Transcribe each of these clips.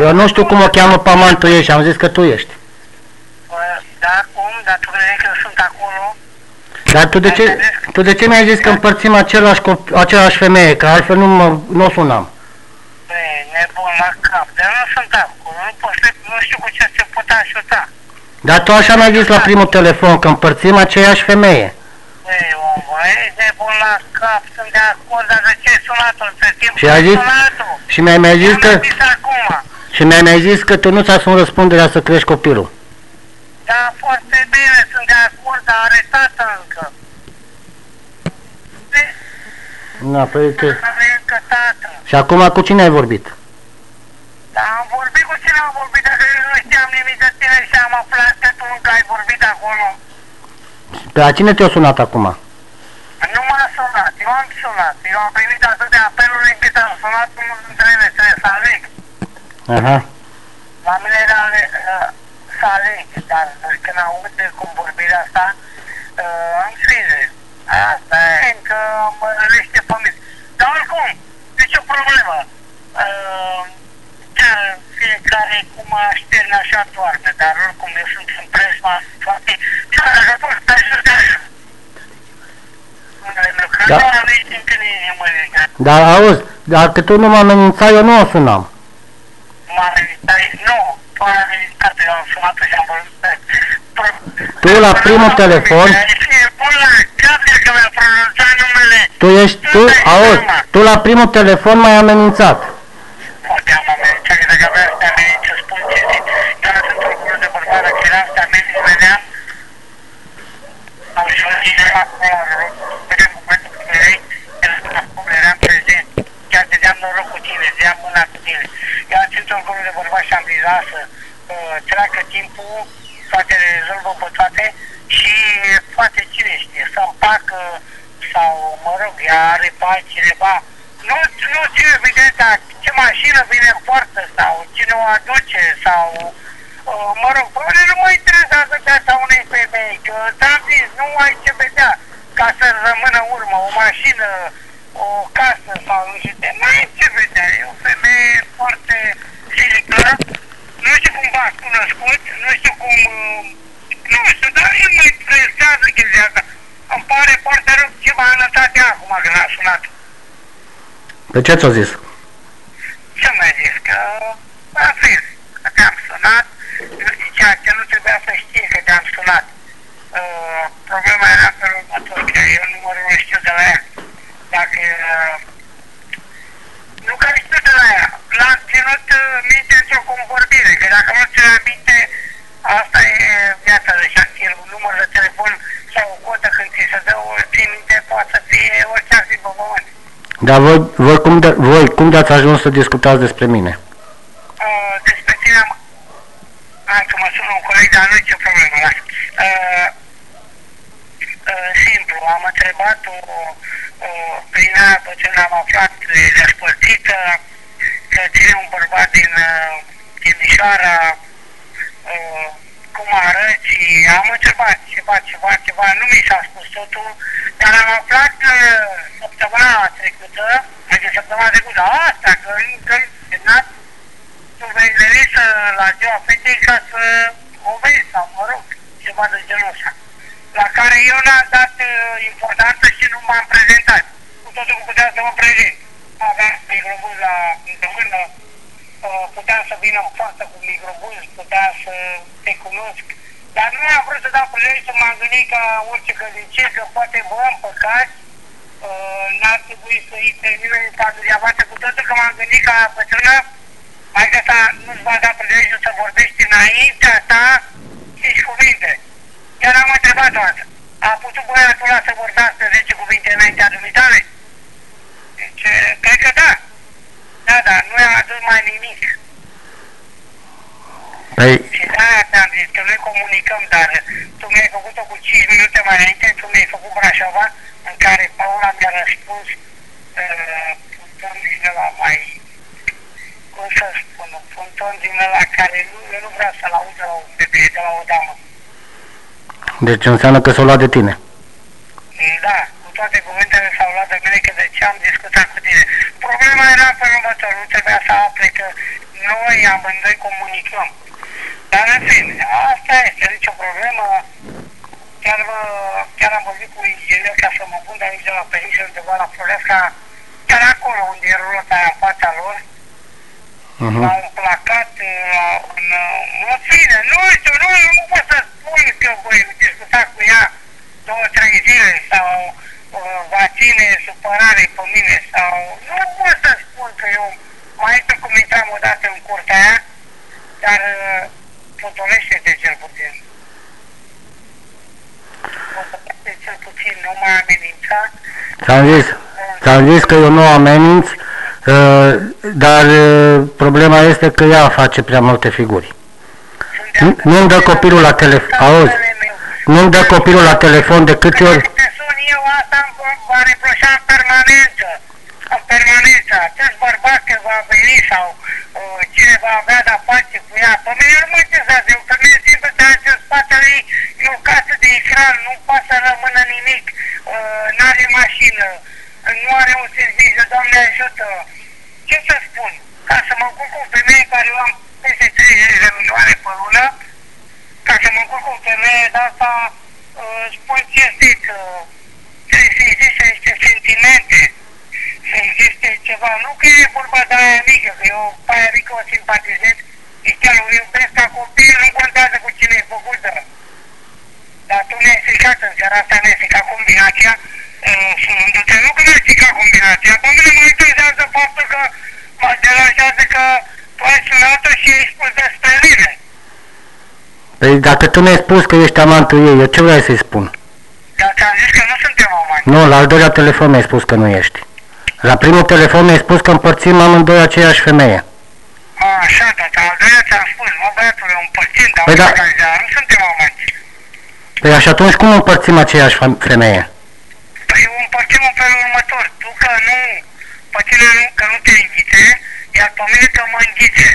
Eu nu știu cum o cheamă pe aman tu ești, am zis că tu ești. Bă, Da, cum? Dar tu crezi că sunt acolo? Dar tu de ce, tu de ce mi-ai zis că împărțim același, cop- același femeie, că altfel nu, mă, nu o sunam? Băi, nebun la cap, dar nu sunt acolo, nu pot să, nu știu cu ce se pot ajuta. Dar tu așa mi-ai zis la primul telefon, că împărțim aceeași femeie. Băi, omă, ești nebun la cap, sunt de acord, dar de ce ai sunat-o între timp? Și ai zis- Sunat-o. Și mi-ai mai zis Eu că, n-am zis acum. Și mi-ai mai zis că tu nu-ți asumi răspunderea să crești copilul. Da, foarte bine, sunt de acord, dar aretată încă. Na, păi te... Are încă tată. Și acum cu cine ai vorbit? Dar am vorbit cu cine am vorbit, dacă eu nu știam nimic de tine și am aflat că tu încă ai vorbit acolo. Pe la cine te-a sunat acum? Nu m-a sunat, eu am sunat. Eu am primit atât de apeluri încât am sunat unul dintre ele, trebuie să aleg. Aha. La mine era uh, să aleg, dar când aud de cum vorbirea asta, uh, am sfize. Asta e, că mă rănește pe mine. Dar oricum, nicio problemă. Uh, chiar fiecare cum așterne așa doarme, dar oricum eu sunt în presma toate. Chiar dacă poți să ajute așa. Da. Da. Nu știu când e mă ridicat. Dar auzi, dacă tu nu m-ai amenințat, eu nu o sunam. Mare, dar nu, tu ai amenințat, eu am sunat și am văzut. Tu la primul telefon- E pun la cap de că mi-a pronunțat numele. Tu ești, tu, auzi, tu la primul telefon m-ai amenințat. Poate am amenințat, că dacă avea să te amenințe, spun ce zic. Eu nu sunt oricum de bărbat, dacă eram să te ameninț, veneam. Am sunat și eram acolo, la rog, vedeam momentul când erai, eram acolo, eram prezent. Chiar dădeam noroc cu tine, dădeam mâna cu tine. Eu am simțit oricum de bărbat și am zis, lasă, uh, treacă timpul, toate le rezolvă pe toate și poate cine știe, să împacă sau, mă rog, ea are pe altcineva. Nu, nu știu evident dar ce mașină vine în poartă sau cine o aduce sau, uh, mă rog, pe mine nu mă interesează viața unei femei, că ți-am zis, nu ai ce vedea ca să rămână în urmă, o mașină, o casă sau nu știu ce, nu ai ce vedea, e o femeie foarte filică, nu știu cum v-ați cunoscut, nu știu cum, uh, nu știu, dar el mă interesează chestia asta. Îmi pare foarte rău ce m-a anătat ea acum când a sunat. Pe ce ți-o zis? Ce mi-a zis? Că a zis că te-am sunat, eu zicea că nu trebuia să știe că te-am sunat. Uh, problema era pe următor, că eu numărul nu știu de la ea. Dacă uh, nu că știu de la ea, l-am ținut uh, minte într-o convorbire, că dacă nu ține minte, asta e viața de șantier, un număr de telefon sau o codă când ți se dă, o ții minte, poate să fie orice ar fi pe pământ. Dar voi, voi, cum de, voi cum de ați ajuns să discutați despre mine? Uh, despre tine am... Hai că mă sună un coleg, dar nu e ce problemă, lasă. Uh, uh, simplu, am întrebat-o uh, prin ea, după ce ne-am aflat despărțită, că ține un bărbat din uh, Timișoara, uh, cum arăți, am întrebat ceva, ceva, ceva, nu mi s-a spus totul, dar am aflat că săptămâna trecută, adică săptămâna trecută, asta, că încă semnat, tu vei veni să, la ziua fetei ca să o vezi sau, mă rog, ceva de genul ăsta. La care eu n-am dat uh, importanță și nu m-am prezentat. Cu totul că puteam să mă prezint. Aveam microbuz la în mână, uh, puteam să vină în față cu microbuz, puteam să te cunosc. Dar nu am vrut să dau prilej să m-am gândit ca orice călnicie, că poate vă împăcați, uh, n-ar trebui să îi termină în familia voastră, cu totul că m-am gândit ca bătrână, mai că ta nu-ți va da prilejul să vorbești înaintea ta cinci cuvinte. Chiar am întrebat-o asta. A putut băiatul ăla să vorbească 10 cuvinte înaintea dumitale? Deci, cred că da. Da, da, nu i-a adus mai nimic. Păi, Și de-aia te-am zis că noi comunicăm, dar tu mi-ai făcut-o cu 5 minute mai înainte, tu mi-ai făcut Brașova, în care Paula mi-a răspuns uh, puntând din ăla mai, cum să spun, puntând din ăla care nu, eu nu vreau să-l aud de la o femeie, de la o damă. deci înseamnă că s-o luat de tine. Da, cu toate cuvintele s-au luat de mine că de ce am discutat cu tine. Problema era pe următor, nu trebuia să afle că noi amândoi comunicăm. Dar în fine, asta este, nicio problemă. Chiar, uh, chiar am vorbit cu inginer ca să mă pun de aici de la Perișă undeva la Floresca, chiar acolo unde e rulota aia în fața lor, Mhm. la un placat, la un... uh, În fine, nu știu, nu, nu pot să spun că voi discuta cu ea două, trei zile sau uh, va ține supărare pe mine sau... Nu pot să spun că eu mai este cum intram odată în curtea aia, dar uh, potolește-te cel puțin. Potolește cel puțin, nu mai amenința. Ți-am zis, ți-am zis că eu nu ameninț, uh, dar uh, problema este că ea face prea multe figuri. Nu- nu-mi dă copilul la telefon, auzi? Nu-mi dă copilul la telefon de câte ori... Când te sun eu, asta îmi va reproșa în permanență. În permanență. Acest bărbat că va veni sau uh, cine va avea de-a face cu ea. Pe mine nu mă interesează. Eu femeie simplă de aici în spatele ei e o casă de ecran, nu poate să rămână nimic. Uh, n-are mașină, nu are un serviciu, Doamne ajută. Ce să spun? Ca să mă ocupă o femeie care eu am peste 30 de milioane pe lună, ca să mă încurc cu o femeie de asta, uh, spun cinstit, uh, trebuie să existe niște sentimente, să existe ceva. Nu că e vorba de aia mică, că eu pe aia mică o simpatizez, și chiar o iubesc ca copil, nu contează cu cine e făcută. Dar tu mi-ai stricat în seara asta, mi-ai stricat combinația, uh, sunându-te, nu că mi-ai stricat combinația, pe mine mă interesează faptul că mă deranjează că tu ai sunat-o și ai spus despre mine. Păi dacă tu mi-ai spus că ești amantul ei, eu ce vrei să-i spun? Dar ți-am zis că nu suntem amanți. Nu, la al doilea telefon mi-ai spus că nu ești. La primul telefon mi-ai spus că împărțim amândoi aceeași femeie. A, așa, dar al doilea ți-am spus, mă băiatule, împărțim, dar Păi da. dar nu suntem amani. Păi și atunci cum împărțim aceeași fam- femeie? Păi o împărțim în felul următor. Tu că nu, pe tine nu, că nu te înghite, iar pe mine că mă înghite.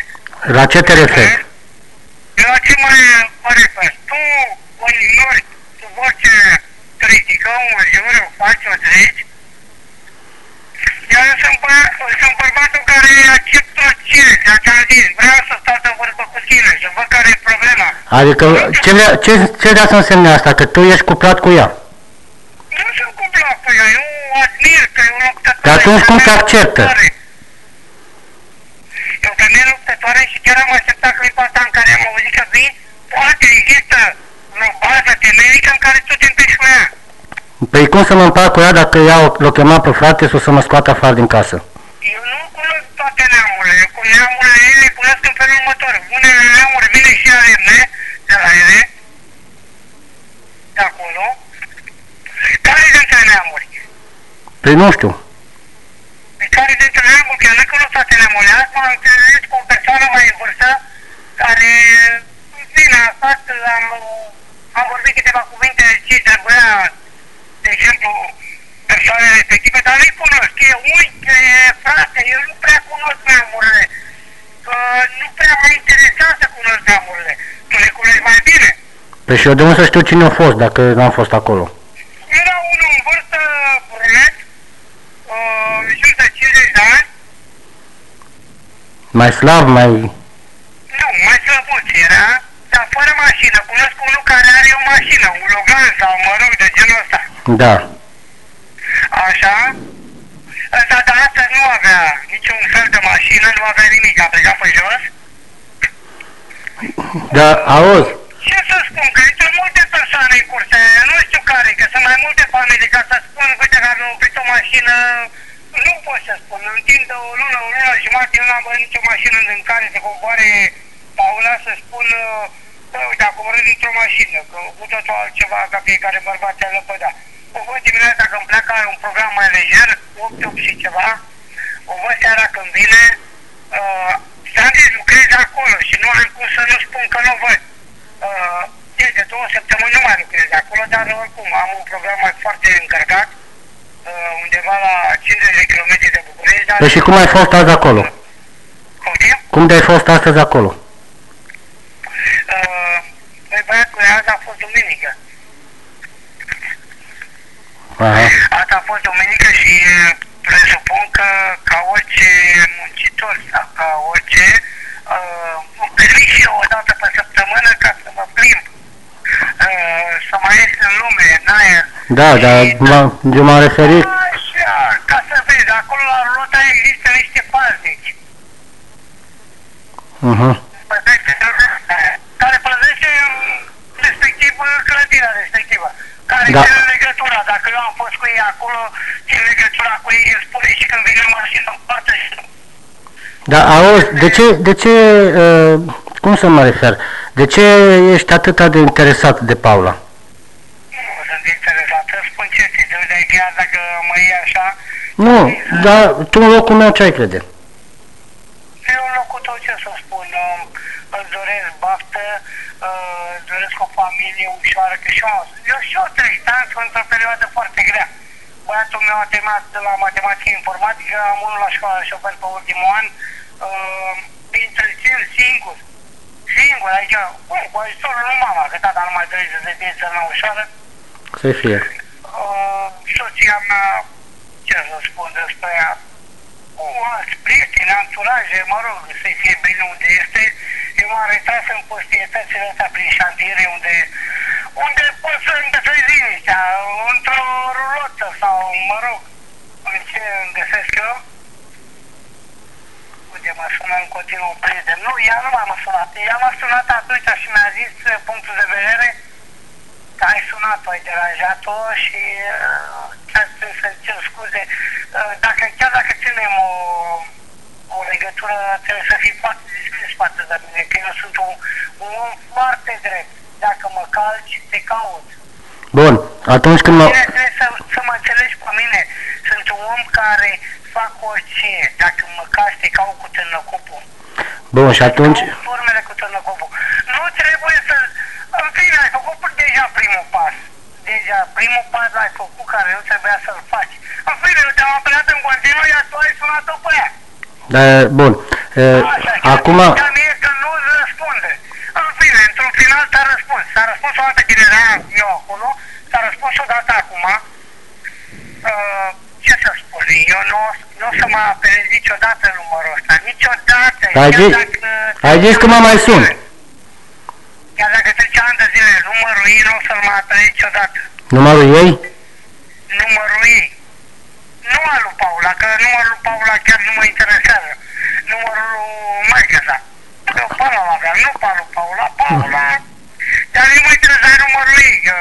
La ce te referi? La ce mă, mă refer? Tu o ignori sub orice critică, un jur, o faci, o treci, iar eu sunt, bă, sunt bărbatul care accept orice, dar ți-am zis, vreau să stau de vorbă cu tine, să văd care e problema. Adică ce vrea, ce, ce vrea să însemne asta? Că tu ești cuplat cu ea. Nu sunt cuplat cu ea, eu o admir că e o luptătoare. Dar atunci cum te femeie acceptă? luptătoare. E o femeie luptătoare și chiar am așteptat clipa asta în care am auzit că vii, poate există o bază temerică în care tu te împești cu ea. Păi cum să mă împac cu ea dacă ea o- l-o chema pe frate să o să mă scoată afară din casă? Eu nu cunosc toate neamurile, eu cu neamurile ei le cunosc în felul următor. Unele neamuri vine și la lemne, de la ele, de acolo. Care dintre neamuri? Păi nu știu. pe care dintre neamuri, că eu nu cunosc toate neamurile, azi m-am întâlnit cu o persoană mai în vârstă, care, bine, a stat, am, am vorbit câteva cuvinte ce trebuia, de exemplu, persoanele respective, dar nu-i cunosc, e unchi, e frate, eu nu prea cunosc neamurile, că nu prea mă interesa să cunosc neamurile, tu le cunoști mai bine. Păi și eu de unde să știu cine a fost dacă n-am fost acolo? Era unul în vârstă, brunet, uh, în jur de 50 de ani, Mai slav, mai... Nu, mai slăbuț era, dar fără mașină. Cunosc unul care are o mașină, un Logan sau, mă rog, de genul ăsta. Da. Așa? Ăsta de astăzi nu avea niciun fel de mașină, nu avea nimic, a plecat pe jos. Da, auzi, Ce să spun, că intră multe persoane în curse, nu știu care, că sunt mai multe familii, ca să spun, uite, că am oprit o mașină, nu pot să spun, în timp de o lună, o lună și jumătate, eu n-am văzut nicio mașină în care se coboare Paula să spun, bă, uite, a coborât dintr-o mașină, că cu totul altceva ca fiecare bărbat ți-a lăpădat. O văd dimineața când pleacă un program mai lejer, 8 și ceva, o văd seara când vine, uh, s-am zis, lucrez acolo și nu am cum să nu spun că nu văd. Uh, de, de două săptămâni nu mai lucrez acolo, dar oricum am un program mai foarte încărcat, uh, undeva la 50 de km de București. Dar, păi și cum ai fost azi acolo? Cum știu? Cum de ai fost astăzi acolo? Uh, proiectul azi a fost duminică. Aha. Asta a fost duminică și presupun că ca orice muncitor sau ca orice uh, îmi permit și eu o dată pe săptămână ca să mă plimb, uh, să mai ies în lume, în aer. Da, dar da, eu m-am referit... Așa, ca să vezi, acolo la rulota există niște paznici. Uh-huh clădirea respectivă. Care Da. ține legătura. Dacă eu am fost cu ei acolo, țin legătura cu ei, îmi spune și când vine mașina în poartă și Dar auzi, de ce, de ce, uh, cum să mă refer, de ce ești atât de interesat de Paula? nu sunt interesat. Îți spun ce știi, de chiar dacă mă iei așa, Nu, dar tu în locul meu ce ai crede? Eu în locul tău ce să spun, um, îți doresc baftă, uh, îți doresc o familie ușoară, că și eu, eu și eu trec ani, sunt într-o perioadă foarte grea. Băiatul meu a terminat de la matematică informatică, am unul la școală șofer pe ultimul an, uh, întrețin singur, singur, adică, bun, cu ajutorul lui mama, că tata nu mai dorește să fie țărnă ușoară, Să fie. uh, soția mea, ce să spun despre ea, cu alți prieteni, anturaje, mă rog, să fie bine unde este. Eu m-am retras în postietățile astea prin șantiere unde, unde pot să îmi găsesc liniștea, într-o rulotă sau, mă rog, în ce îmi găsesc eu. Uite, mă sună în continuu un prieten. Nu, ea nu m-a sunat. Ea m-a sunat atunci și mi-a zis uh, punctul de vedere că ai sunat-o, ai deranjat-o și uh, chiar trebuie să cer scuze. Uh, dacă, chiar dacă ținem o, o legătură, trebuie să fii foarte discret față de mine, că eu sunt un, un om foarte drept. Dacă mă calci, te caut. Bun, atunci când mă... Bine, trebuie să, să mă înțelegi pe mine. Sunt un om care fac orice. Dacă mă calci, te caut cu târnăcupul. Bun, și atunci... Caut formele cu târnăcupul. Nu trebuie să... În fine, ai făcut deja primul pas. Deja primul pas l-ai făcut care nu trebuia să-l faci. În fine, eu te-am apelat în continuu, iar tu ai sunat-o pe ea. Da, bun. E, Așa, acum, și mie că nu îți răspunde. În fine, într-un final s-a răspuns. S-a răspuns o dată când eram eu acolo, s-a răspuns o dată acum. Uh, ce să spun, eu nu, nu o să mă apelez niciodată numărul ăsta, niciodată. Ai chiar zis- dacă- ai zis că mă mai sun. Chiar dacă trece ani de zile, numărul ei nu o să-l mai apelez niciodată. numărul ei? Numărul ei. Nu al lui Paula, că numărul lui Paula chiar nu mă interesează. Numărul lui Maica sa. Că Paula l-avea, nu pe al lui Paula, Paula. Dar nu mă interesează numărul ei, că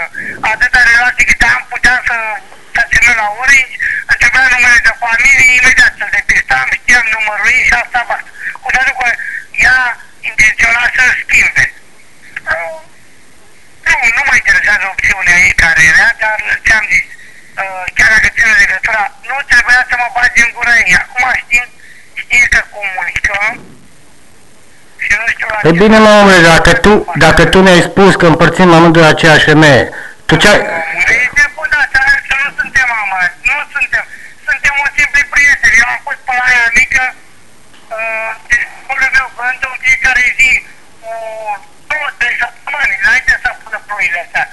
atâta relații câte am putea să staționăm la Orange, îmi trebuia numele de familie, imediat să depistam, știam numărul ei și asta basta. Cu toate că ea intenționa să schimbe. Nu, nu mă interesează opțiunea ei care era, dar ți-am zis, uh, chiar dacă ține legătura, nu trebuia să mă bagi în gură ei. Acum știm, știe că comunicăm și nu știu la E ce- bine, mă, omule, dacă tu, dacă tu mi-ai spus că împărțim amândoi aceeași femeie, tu ce ai... Deci, de bun, asta, să nu suntem amați, nu suntem. Suntem un simpli prieteni. Eu am fost pe la aia mică, uh, de bunul meu, vând în fiecare zi, cu două, trei săptămâni, înainte să pună ploile astea,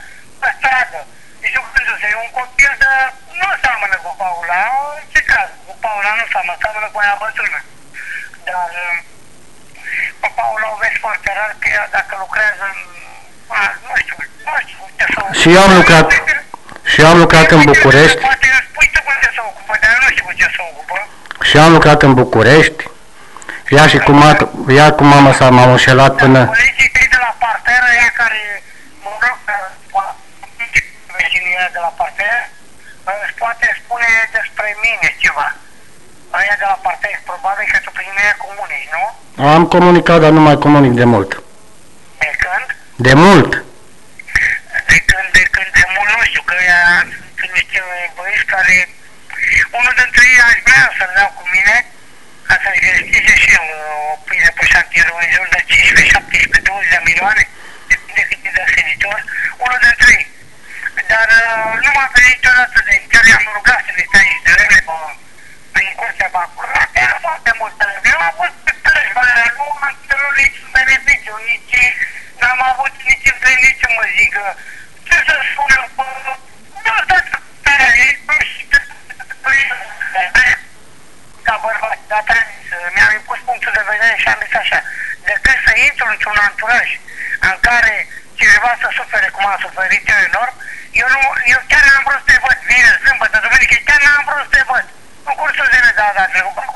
pe stradă. Deci jucându-se, e un copil de... nu seamănă cu Paula, în ce caz, cu Paula nu seamănă, seamănă cu aia bătrână. Dar uh, pe Paula o vezi foarte rar, că ea dacă lucrează în... a, nu știu, nu știu ce să... Și eu am lucrat, și eu am lucrat în București, Poate îmi spui tu cu ce se ocupă, dar eu nu știu cu ce se ocupă. și eu am lucrat în București, ea și cu, mat, ea cu mama sa m-am înșelat până... Colegii tăi de la parteră, ea care, mă rog, vecinii de la parteră, îți poate spune despre mine ceva. Aia de la parteră, probabil că tu prin ea comunici, nu? Am comunicat, dar nu mai comunic de mult. De când? De mult! De când, de când, de mult, nu știu, că ea sunt niște băieți care, unul dintre ei aș vrea să-l dau cu mine, ca să-și găsice și el o pâine pe șantier, în jur de 15, 17, 20 de milioane, depinde cât e de senitor, unul dintre ei. Dar uh, nu m-a venit niciodată de chiar i-am rugat să le stai și de rele pe, prin curtea pe acolo. Era foarte mult de Eu am avut pe plăci, nu am cerut nici beneficiu, nici, n-am avut nici întâlniri, nici mă zic, uh,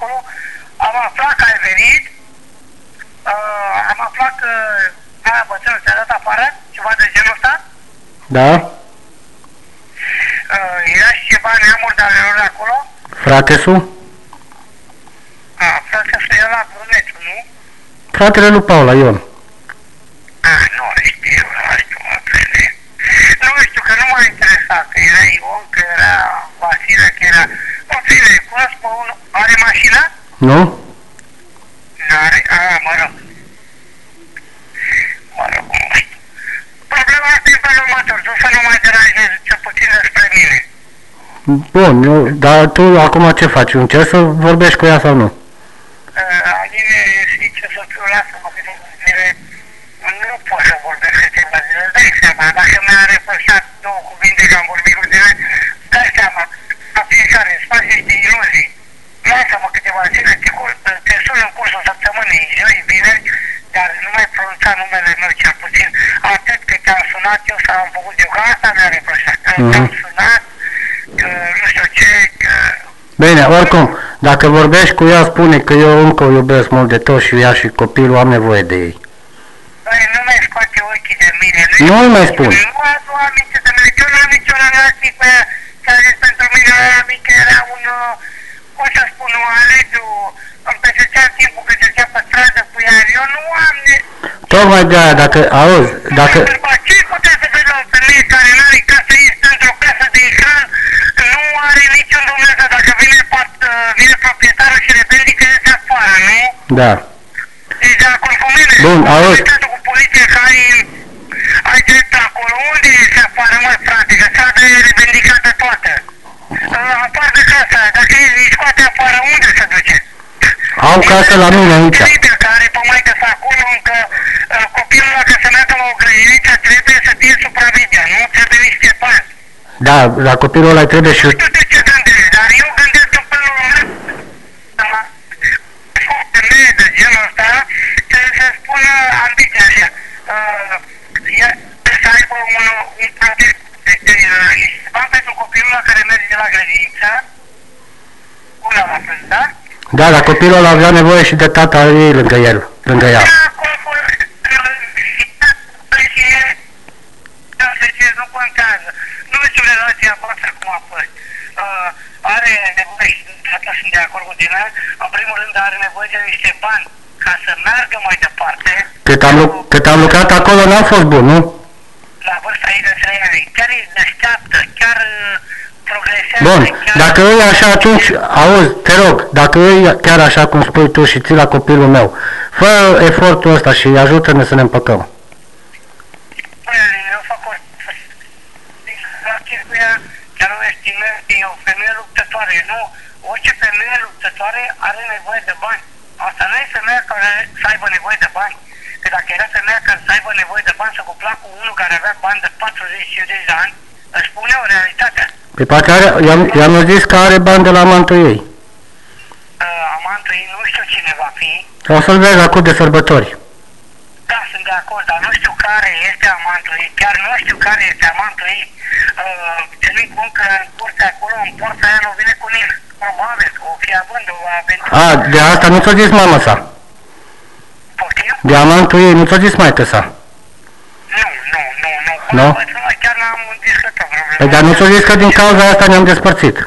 acolo, am aflat că ai Da? era ceva neamuri de lor acolo, Fratesul? a, frate, să ia la brunetul, nu? Fratele lui Paula, Ion. A, nu știu, nu știu, mă prinde. Nu știu, că nu m-a interesat, că era Ion, că era Vasile, că era... Mă prinde, cunosc pe unul, are mașină? Nu? Bun, eu, dar tu acum ce faci? Încerci să vorbești cu ea sau nu? Uh, Aline, știi ce să fiu, lasă-mă câteva zile. Nu pot să vorbesc câteva zile, îți dai seama, dacă mi-a reproșat două cuvinte că am vorbit cu tine, dai seama, la fiecare îți faci niște iluzii. Lasă-mă câteva zile, te, cur- te sun în cursul săptămânii, joi, vineri, dar nu mai pronunța numele meu cel puțin. Atât că te-am sunat eu sau am făcut eu, că asta mi-a reproșat. Că Mhm. te-am sunat, că nu știu ce, că Bine, oricum, dacă vorbești cu ea, spune că eu încă o iubesc mult de tot și ea și copilul am nevoie de ei. Băi, nu mai scoate ochii de mine. Nu îi mai spun. Nu adu aminte de mine. Eu n-am nicio relație cu ea. Ce a zis pentru mine aia mică era un, uh, cum să spun, un alegiu. Îmi petrecea timpul că trecea pe stradă cu ea. Eu nu am... ni- Tocmai de aia, dacă, auzi, dacă, Bă, Ce putea să vedem o femeie care nu are casă este într-o casă de ecran, nu are niciun Dumnezeu. Dacă vine, pat, uh, vine proprietarul și revendică, este afară, nu? Da, Deci de acord cu mine. Bun, auzi. Comitetul cu poliție că ai, ai drept acolo. Unde ești afară, mă, frate? Că strada e revendicată toată. Uh, Afară de casa aia. Dacă îi scoate afară, unde se duce? au casă la mine aici. Liber, care are pe maică să acolo, încă uh, copilul dacă se meargă la o grădiniță, trebuie să fie supravegheat, nu? Trebuie niște bani. Da, la copilul ăla îi trebuie și... Nu știu de ce gândești, dar eu gândesc în felul meu. O femeie de genul ăsta trebuie să spună ambiția așa. Uh, ea trebuie să aibă un, un proiect. Deci, uh, bani pentru copilul ăla care merge la grădiniță, una la fel, da? Da, dar copilul ăla avea nevoie și de tata ei lângă el, lângă ea. nu contează. Nu știu relația voastră cum a fost. Uh, are nevoie și de tata sunt de acord cu tine. În primul rând are nevoie de niște bani ca să meargă mai departe. Cât am, lu- cât am lucrat acolo n-am fost bun, nu? La vârsta ei de 3 ani. Chiar e deșteaptă, chiar uh, progresează. Bun, chiar... dacă e așa atunci, auzi, te rog, dacă e chiar așa cum spui tu și ții la copilul meu, fă efortul ăsta și ajută-ne să ne împăcăm. Păi, Aline, eu fac o... Relație cu ea, chiar o estimez, e o femeie luptătoare, nu? Orice femeie luptătoare are nevoie de bani. Asta nu e femeia care să aibă nevoie de bani. Că dacă era femeia care să aibă nevoie de bani să cupla cu unul care avea bani de 40-50 de ani, își spune o realitate. Pe poate are, i-am, i-am zis că are bani de la amantul ei. Uh, amantul ei nu știu cine va fi, O să-l vezi acum de sărbători. Da, sunt de acord, dar nu știu care este amantul ei, chiar nu știu care este amantul ei. Uh, ținând cont că în porța acolo, în porța aia nu vine cu nimeni. Probabil, o fi având, o a venit. A, de asta nu ți-a zis mama sa. Poftim? De amantul ei nu ți-a zis maică sa. Nu, nu, nu, nu. Nu? Bă, Noi chiar n-am discutat problema. Păi, dar nu ți-a zis că din cauza asta ne-am despărțit.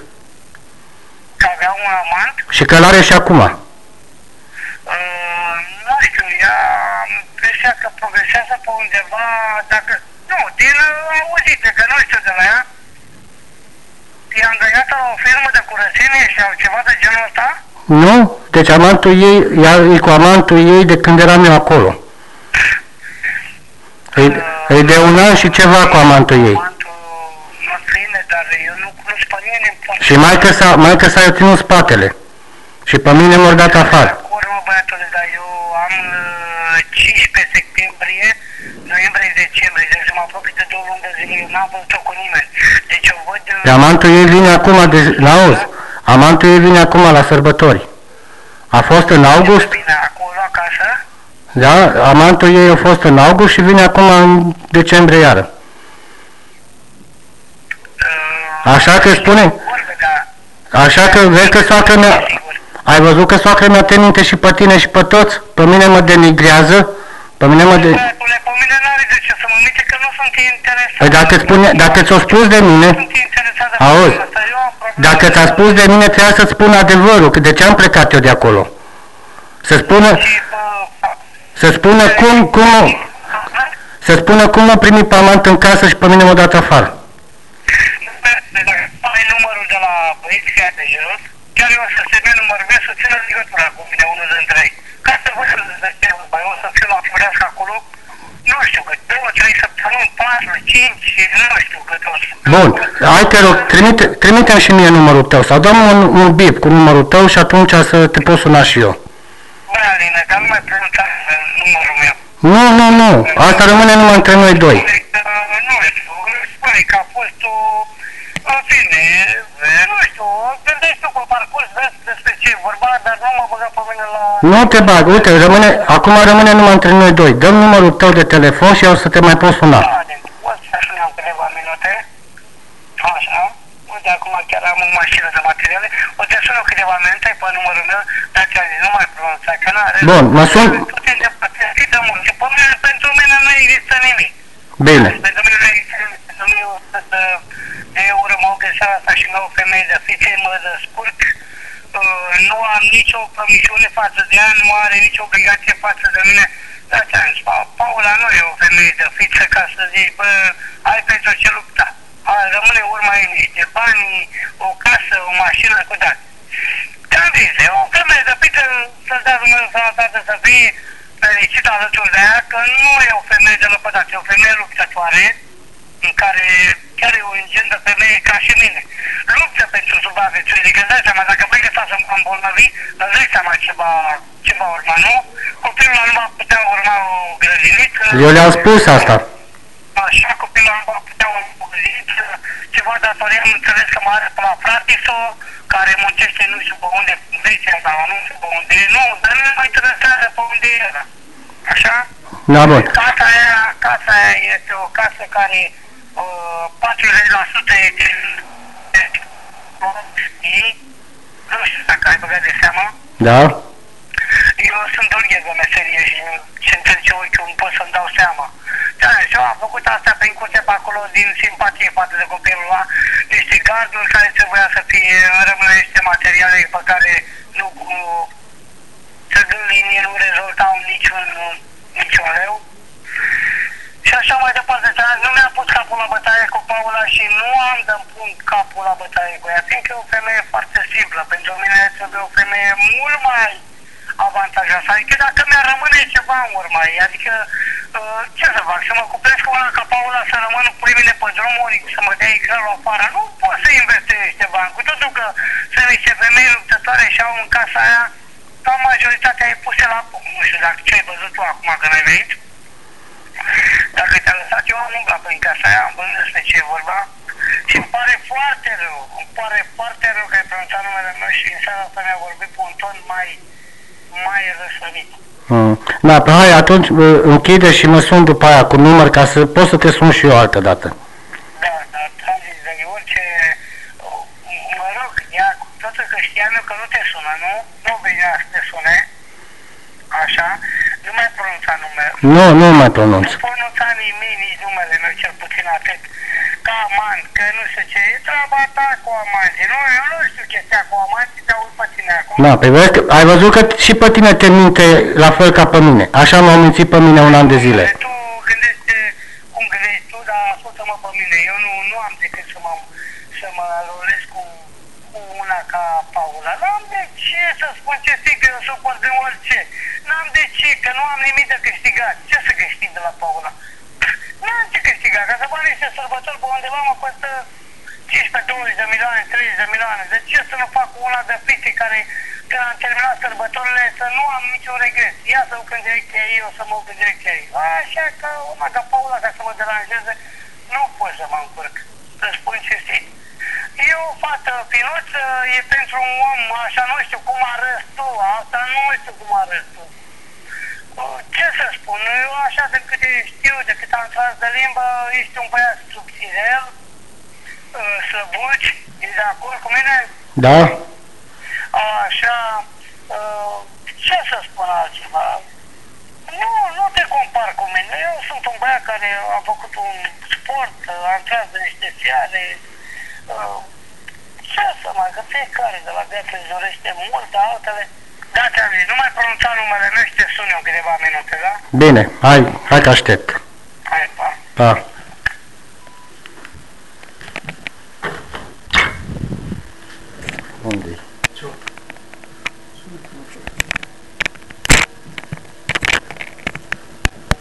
Că avea un amant, Și că l-are și acum. uh, nu știu, ea am impresia că progresează pe undeva, dacă... Nu, din uh, auzite, că nu știu de la ea. E angajată la o firmă de curățenie sau ceva de genul ăsta? Nu? Deci amantul ei, ea e cu amantul ei de când eram eu acolo. E, e de un an și ceva cu amantul ei. Amantul nu bine, dar eu nu cunosc pe nimeni în poartă. Și maică sa, maică sa i-a ținut spatele. Și pe mine m-au dat afară. Cu urmă, băiatule, dar eu am uh, 15 septembrie, noiembrie, decembrie, deci mă apropii de două luni de zile, eu n-am văzut-o cu nimeni. Deci eu văd... uh, Pe amantul ei vine acum, de, la auzi, amantul ei vine acum la sărbători. A fost în august, Bine, acolo acasă, da? Amantul ei a fost în august și vine acum în decembrie iară. Așa că spune, Vorbe, da. așa că vezi că soacră mea, Sigur. ai văzut că soacră mea te minte și pe tine și pe toți? Pe mine mă denigrează? Pe mine mă de... Băiatule, pe mine n-are de ce să mă minte că nu sunt interesat. Păi dacă, spune, dacă ți-o spus de mine, Sunt interesat de Auzi, problema asta. Eu am probleme dacă ți-a spus de mine, trebuia să-ți spun adevărul, că de ce am plecat eu de acolo? Să spună, Și, bă, să spună cum, cum, să spună cum m-a primit pe amant în casă și pe mine m-a dat afară. Dacă ai numărul de la băieții ăia de jos, chiar eu o să se dea numărul meu să țină legătura cu mine, unul dintre ei. Ca să văd să despre eu o să fiu la Floreasca acolo, nu știu cât, două, trei săptămâni, patru, cinci, nu știu cât o să... Bun, hai te rog, trimite, trimite și mie numărul tău sau dăm un, un bip cu numărul tău și atunci să te pot suna și eu. Bă, Aline, dar nu mai pronunța numărul meu. Nu, nu, nu, asta rămâne numai între noi doi. Nu știu, spune că a fost o... În fine, nu știu, gândești tu pe parcurs, vezi despre ce e vorba, dar nu mă băga pe mine la... Nu te bag, uite, rămâne, acum rămâne numai între noi doi. Dăm numărul tău de telefon și eu să te mai pot suna. Ade, o să sunem câteva minute. Așa. Uite, acum chiar am o mașină de materiale. O să sună câteva minute pe numărul meu, dar ți-am zis, nu mai pronunța, că n-are... Bun, mă sun? Tu te îndepărtezi de mult. Pe mine, pentru mine nu există nimic. Bine. Pentru mine nu există nimic. Pentru mine o să să eu urmă că seara asta și nouă femei de fițe mă descurc. Uh, nu am nicio promisiune față de ea, nu are nicio obligație față de mine. Dar ți-am zis, Pa- Paula nu e o femeie de fiță ca să zici, bă, ai pentru ce lupta. Hai, rămâne urma ei niște bani, o casă, o mașină cu dat. Ți-am zis, e o femeie de fiță, să-ți dea Dumnezeu sănătate să fie fericită alături de ea, că nu e o femeie de lăpădat, e o femeie luptătoare, în care chiar e o ingentă femeie ca și mine. Luptă pentru supraviețuire, că îți dai seama, dacă vrei să să îmbolnăvi, îți dai seama ce va, ce va urma, nu? Copilul ăla nu va putea urma o grădiniță. Eu le-am spus asta. Așa, copilul ăla nu va putea urma o grădiniță. Ceva datorie, am înțeles că mă are pe la fratiso, care muncește nu știu pe unde, vezi sau nu știu pe unde e. Nu, dar nu mă interesează pe unde e ăla. Așa? Da, bun. Casa aia, casa aia este o casă care uh, 40% e din ei. Nu știu dacă ai băgat de seamă. Da? Eu sunt dulgheț de meserie și ce înțelege ochiul nu pot să-mi dau seama. Da, și eu am făcut asta prin curte pe acolo din simpatie față de copilul ăla. Niște garduri care trebuia să fie rămâne niște materiale pe care nu cu să dând linie nu rezultau niciun, niciun leu. Și așa mai departe, dar nu mi-am pus capul la bătaie cu Paula și nu am de pun capul la bătaie cu ea, fiindcă e o femeie foarte simplă. Pentru mine trebuie o femeie mult mai avantajoasă. Adică dacă mi-ar rămâne ceva în urma ei, adică uh, ce să fac, să mă cupresc cu una ca Paula să rămân cu mine pe drumuri, să mă dea ecranul afară, nu pot să investesc niște bani. Cu totul că sunt niște femei luptătoare și au în casa aia, ca majoritatea e puse la punct. Nu știu dacă ce ai văzut tu acum când ai venit. Dacă te-am lăsat eu, am umblat prin casa aia, am văzut despre ce e vorba. Și îmi pare foarte rău, îmi pare foarte rău că ai pronunțat numele meu și în seara asta mi-a vorbit pe un ton mai, mai răsărit. Mm. Da, pe hai, atunci bă, închide și mă sun după aia cu număr ca să pot să te sun și eu altă dată. Da, dar am zis de orice, mă rog, ea, cu toată că știam eu că nu te sună, nu? Nu venea să te sune, așa, nu mai pronunța numele. Nu, nu mai pronunț. Nu pronunța nimic, nici numele meu, cel puțin atât. Ca amant, că nu știu ce, e treaba ta cu amanții. Nu, eu nu știu chestia cu amanții, te aud pe tine acum. Da, pe vezi că ai văzut că și pe tine te minte la fel ca pe mine. Așa m-au mințit pe mine un an de zile. Tu gândește cum gândești tu, dar ascultă-mă pe mine. Eu nu, nu am decât să mă, să mă rolesc cu, cu una ca Paula. N-am de ce să spun ce zic, că eu suport de orice. N-am de ce, că nu am nimic de câștigat. Ce să câștig de la Paula? N-am ce câștigat, ca să bani niște sărbători pe undeva mă costă 15-20 de milioane, 30 de milioane. De ce să nu fac una de fițe care când am terminat sărbătorile să nu am niciun regret. Ia să duc în direcția ei, eu să mă duc în direcția ei. Așa că una ca Paula, ca să mă deranjeze, nu pot să mă încurc. Să spun ce știi. E o fată finuță, e pentru un om, așa nu știu cum arăți tu, asta nu știu cum arăți tu. Uh, Ce să spun, eu așa de câte știu, de cât am tras de limbă, ești un băiat subțirel, uh, Slăbuci, e de acord cu mine? Da? Așa, uh, ce să spun altceva? Nu, nu te compar cu mine. Eu sunt un băiat care a făcut un sport, antrează niște fiare. Uh, ce să mai, că fiecare de la viață își dorește multe, altele. Da, ți-am zis, nu mai pronunța numele meu și te sun eu câteva minute, da? Bine, hai, hai că aștept. Hai, pa. Pa.